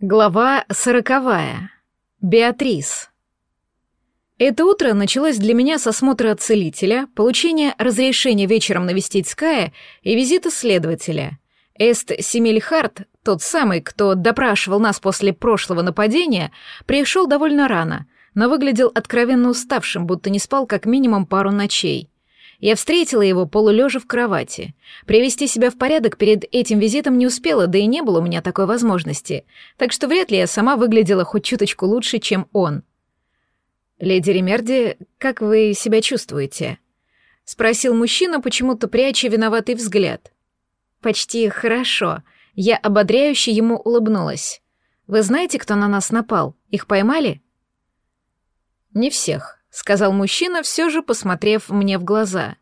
Глава сороковая. Беатрис. Это утро началось для меня с осмотра целителя, получения разрешения вечером навестить Ская и визита следователя. Эст Семельхарт, тот самый, кто допрашивал нас после прошлого нападения, пришел довольно рано, но выглядел откровенно уставшим, будто не спал как минимум пару ночей. Я встретила его полулежа в кровати. Привести себя в порядок перед этим визитом не успела, да и не было у меня такой возможности, так что вряд ли я сама выглядела хоть чуточку лучше, чем он. «Леди Ремерди, как вы себя чувствуете?» — спросил мужчина, почему-то пряча виноватый взгляд. «Почти хорошо». Я ободряюще ему улыбнулась. «Вы знаете, кто на нас напал? Их поймали?» «Не всех сказал мужчина, все же посмотрев мне в глаза.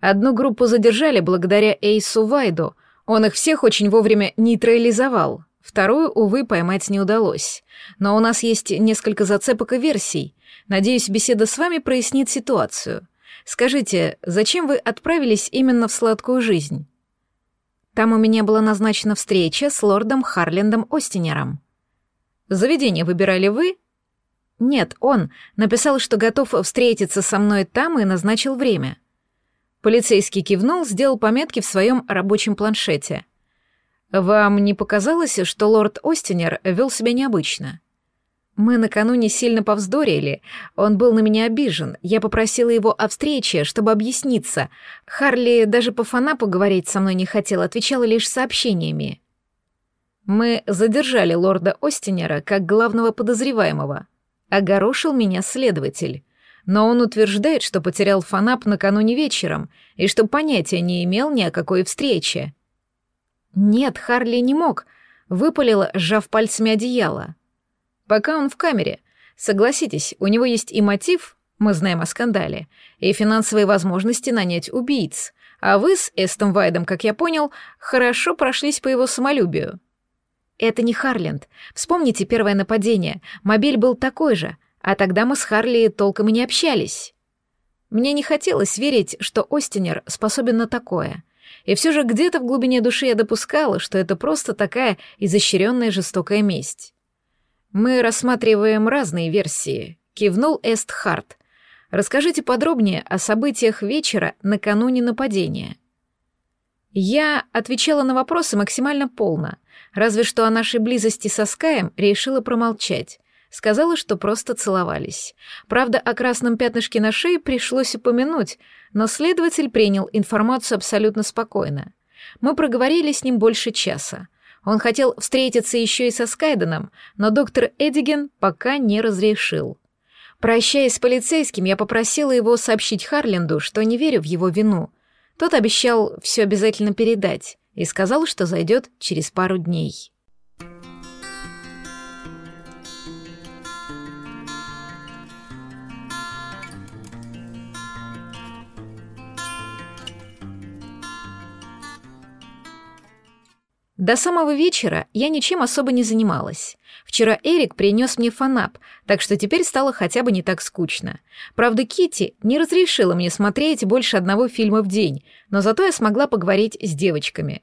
Одну группу задержали благодаря Эйсу Вайду, он их всех очень вовремя нейтрализовал. Вторую, увы, поймать не удалось. Но у нас есть несколько зацепок и версий. Надеюсь, беседа с вами прояснит ситуацию. Скажите, зачем вы отправились именно в сладкую жизнь? Там у меня была назначена встреча с лордом Харлендом Остинером. Заведение выбирали вы нет, он написал, что готов встретиться со мной там и назначил время. Полицейский кивнул, сделал пометки в своем рабочем планшете. Вам не показалось, что лорд Остинер вел себя необычно? Мы накануне сильно повздорили, он был на меня обижен. Я попросила его о встрече, чтобы объясниться. Харли даже по фанапу говорить со мной не хотел, отвечала лишь сообщениями. Мы задержали лорда Остинера как главного подозреваемого. Огорошил меня следователь. Но он утверждает, что потерял фанап накануне вечером и что понятия не имел ни о какой встрече. Нет, Харли не мог, выпалила, сжав пальцами одеяло. Пока он в камере. Согласитесь, у него есть и мотив, мы знаем о скандале, и финансовые возможности нанять убийц, а вы с Эстом Вайдом, как я понял, хорошо прошлись по его самолюбию. Это не Харленд. Вспомните первое нападение. Мобиль был такой же, а тогда мы с Харли толком и не общались. Мне не хотелось верить, что Остинер способен на такое. И все же где-то в глубине души я допускала, что это просто такая изощренная жестокая месть. Мы рассматриваем разные версии, кивнул Эст Харт. Расскажите подробнее о событиях вечера накануне нападения. Я отвечала на вопросы максимально полно, разве что о нашей близости со Скаем решила промолчать. Сказала, что просто целовались. Правда, о красном пятнышке на шее пришлось упомянуть, но следователь принял информацию абсолютно спокойно. Мы проговорили с ним больше часа. Он хотел встретиться еще и со Скайденом, но доктор Эдиген пока не разрешил. Прощаясь с полицейским, я попросила его сообщить Харленду, что не верю в его вину — тот обещал все обязательно передать и сказал, что зайдет через пару дней. До самого вечера я ничем особо не занималась. Вчера Эрик принес мне фанап, так что теперь стало хотя бы не так скучно. Правда, Кити не разрешила мне смотреть больше одного фильма в день, но зато я смогла поговорить с девочками.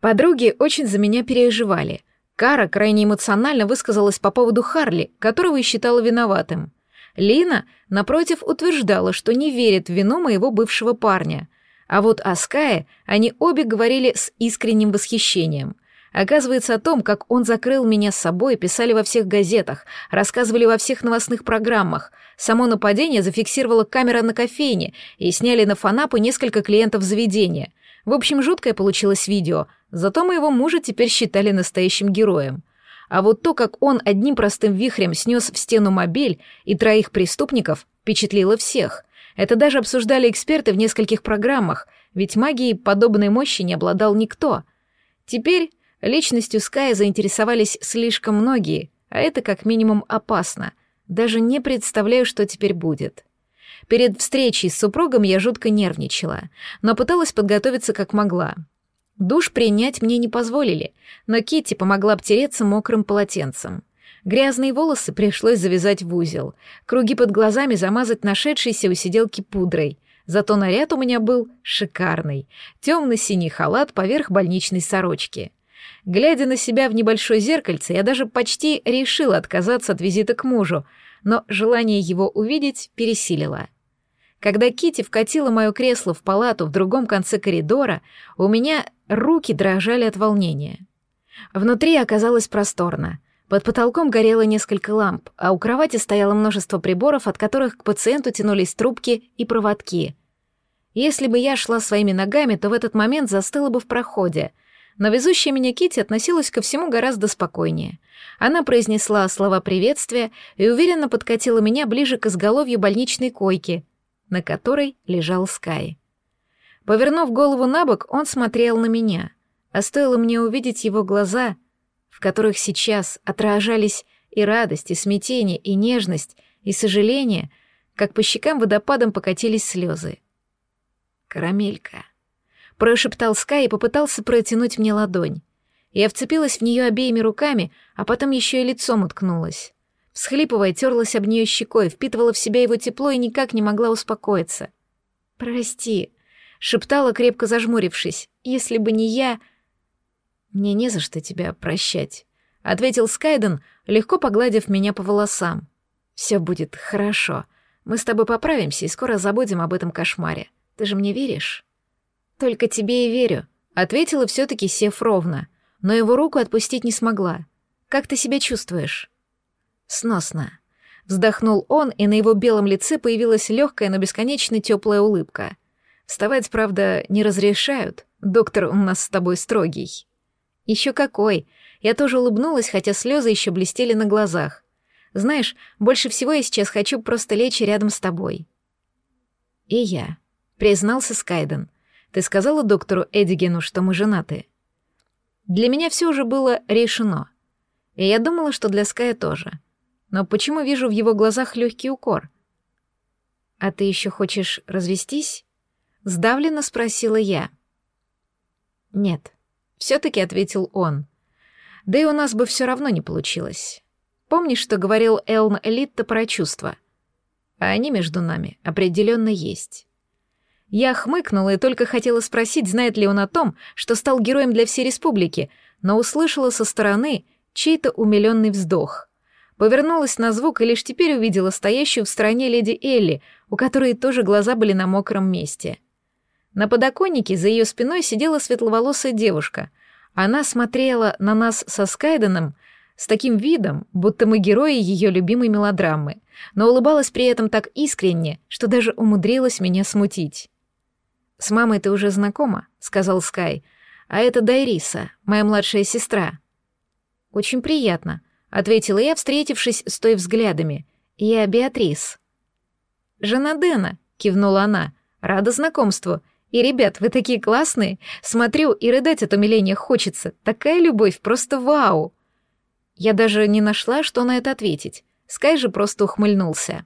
Подруги очень за меня переживали. Кара крайне эмоционально высказалась по поводу Харли, которого и считала виноватым. Лина, напротив, утверждала, что не верит в вину моего бывшего парня. А вот о Скае они обе говорили с искренним восхищением. Оказывается, о том, как он закрыл меня с собой, писали во всех газетах, рассказывали во всех новостных программах. Само нападение зафиксировала камера на кофейне и сняли на фанапы несколько клиентов заведения. В общем, жуткое получилось видео, зато моего мужа теперь считали настоящим героем. А вот то, как он одним простым вихрем снес в стену мобиль и троих преступников, впечатлило всех. Это даже обсуждали эксперты в нескольких программах, ведь магией подобной мощи не обладал никто. Теперь Личностью Ская заинтересовались слишком многие, а это как минимум опасно. Даже не представляю, что теперь будет. Перед встречей с супругом я жутко нервничала, но пыталась подготовиться как могла. Душ принять мне не позволили, но Китти помогла обтереться мокрым полотенцем. Грязные волосы пришлось завязать в узел, круги под глазами замазать нашедшейся у сиделки пудрой. Зато наряд у меня был шикарный. Темно-синий халат поверх больничной сорочки. Глядя на себя в небольшое зеркальце, я даже почти решила отказаться от визита к мужу, но желание его увидеть пересилило. Когда Кити вкатила мое кресло в палату в другом конце коридора, у меня руки дрожали от волнения. Внутри оказалось просторно. Под потолком горело несколько ламп, а у кровати стояло множество приборов, от которых к пациенту тянулись трубки и проводки. Если бы я шла своими ногами, то в этот момент застыла бы в проходе — но везущая меня Кити относилась ко всему гораздо спокойнее. Она произнесла слова приветствия и уверенно подкатила меня ближе к изголовью больничной койки, на которой лежал Скай. Повернув голову на бок, он смотрел на меня, а стоило мне увидеть его глаза, в которых сейчас отражались и радость, и смятение, и нежность, и сожаление, как по щекам водопадом покатились слезы. «Карамелька», прошептал Скай и попытался протянуть мне ладонь. Я вцепилась в нее обеими руками, а потом еще и лицом уткнулась. Всхлипывая, терлась об нее щекой, впитывала в себя его тепло и никак не могла успокоиться. «Прости», — шептала, крепко зажмурившись, — «если бы не я...» «Мне не за что тебя прощать», — ответил Скайден, легко погладив меня по волосам. «Все будет хорошо. Мы с тобой поправимся и скоро забудем об этом кошмаре. Ты же мне веришь?» «Только тебе и верю», — ответила все-таки сев ровно, но его руку отпустить не смогла. «Как ты себя чувствуешь?» «Сносно». Вздохнул он, и на его белом лице появилась легкая, но бесконечно теплая улыбка. «Вставать, правда, не разрешают. Доктор у нас с тобой строгий». Еще какой. Я тоже улыбнулась, хотя слезы еще блестели на глазах. Знаешь, больше всего я сейчас хочу просто лечь рядом с тобой. И я, признался Скайден. Ты сказала доктору Эдигену, что мы женаты?» Для меня все уже было решено. И я думала, что для Ская тоже. Но почему вижу в его глазах легкий укор? «А ты еще хочешь развестись?» Сдавленно спросила я. «Нет», — все-таки ответил он. «Да и у нас бы все равно не получилось. Помнишь, что говорил Элн Элитта про чувства? А они между нами определенно есть. Я хмыкнула и только хотела спросить, знает ли он о том, что стал героем для всей республики, но услышала со стороны чей-то умиленный вздох. Повернулась на звук и лишь теперь увидела стоящую в стороне леди Элли, у которой тоже глаза были на мокром месте. На подоконнике за ее спиной сидела светловолосая девушка. Она смотрела на нас со Скайденом с таким видом, будто мы герои ее любимой мелодрамы, но улыбалась при этом так искренне, что даже умудрилась меня смутить. «С мамой ты уже знакома», — сказал Скай. «А это Дайриса, моя младшая сестра». «Очень приятно», — ответила я, встретившись с той взглядами. «Я Беатрис». «Жена Дэна», — кивнула она. «Рада знакомству. И, ребят, вы такие классные. Смотрю, и рыдать от умиления хочется. Такая любовь, просто вау!» Я даже не нашла, что на это ответить. Скай же просто ухмыльнулся.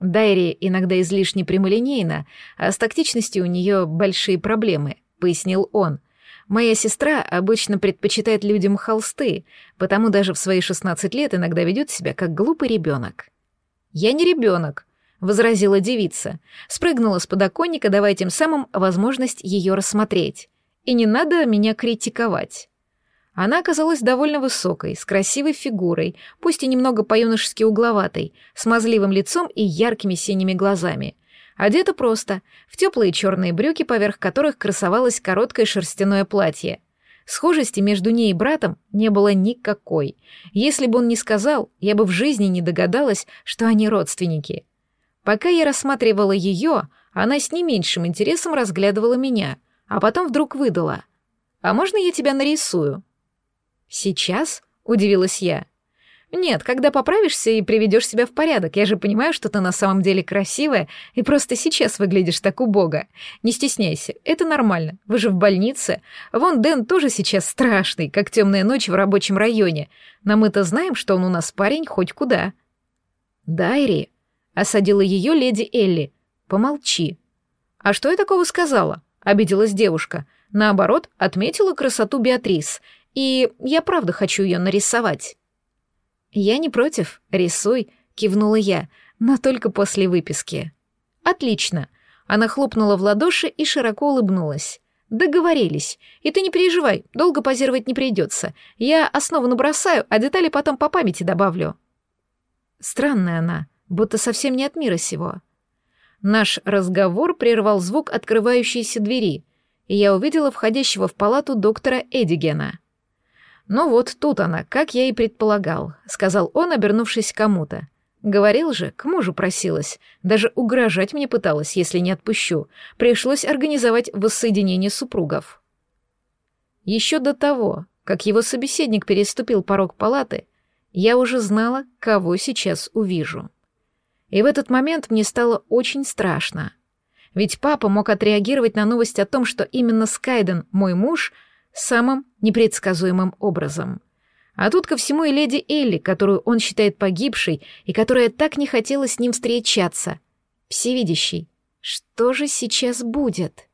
Дайри иногда излишне прямолинейна, а с тактичностью у нее большие проблемы, пояснил он. Моя сестра обычно предпочитает людям холсты, потому даже в свои 16 лет иногда ведет себя как глупый ребенок. Я не ребенок, возразила девица, спрыгнула с подоконника, давая тем самым возможность ее рассмотреть. И не надо меня критиковать. Она оказалась довольно высокой, с красивой фигурой, пусть и немного по-юношески угловатой, смазливым лицом и яркими синими глазами. Одета просто, в теплые черные брюки, поверх которых красовалось короткое шерстяное платье. Схожести между ней и братом не было никакой. Если бы он не сказал, я бы в жизни не догадалась, что они родственники. Пока я рассматривала ее, она с не меньшим интересом разглядывала меня, а потом вдруг выдала. «А можно я тебя нарисую?» «Сейчас?» — удивилась я. «Нет, когда поправишься и приведешь себя в порядок. Я же понимаю, что ты на самом деле красивая и просто сейчас выглядишь так убого. Не стесняйся, это нормально. Вы же в больнице. Вон Дэн тоже сейчас страшный, как темная ночь в рабочем районе. Но мы-то знаем, что он у нас парень хоть куда». «Дайри», — осадила ее леди Элли, — «помолчи». «А что я такого сказала?» — обиделась девушка. Наоборот, отметила красоту Беатрис — и я правда хочу ее нарисовать». «Я не против, рисуй», — кивнула я, но только после выписки. «Отлично». Она хлопнула в ладоши и широко улыбнулась. Договорились. И ты не переживай, долго позировать не придется. Я основу набросаю, а детали потом по памяти добавлю. Странная она, будто совсем не от мира сего. Наш разговор прервал звук открывающейся двери, и я увидела входящего в палату доктора Эдигена. «Ну вот тут она, как я и предполагал», — сказал он, обернувшись к кому-то. Говорил же, к мужу просилась. Даже угрожать мне пыталась, если не отпущу. Пришлось организовать воссоединение супругов. Еще до того, как его собеседник переступил порог палаты, я уже знала, кого сейчас увижу. И в этот момент мне стало очень страшно. Ведь папа мог отреагировать на новость о том, что именно Скайден, мой муж, самым непредсказуемым образом — а тут ко всему и леди Элли, которую он считает погибшей и которая так не хотела с ним встречаться. Всевидящий. Что же сейчас будет?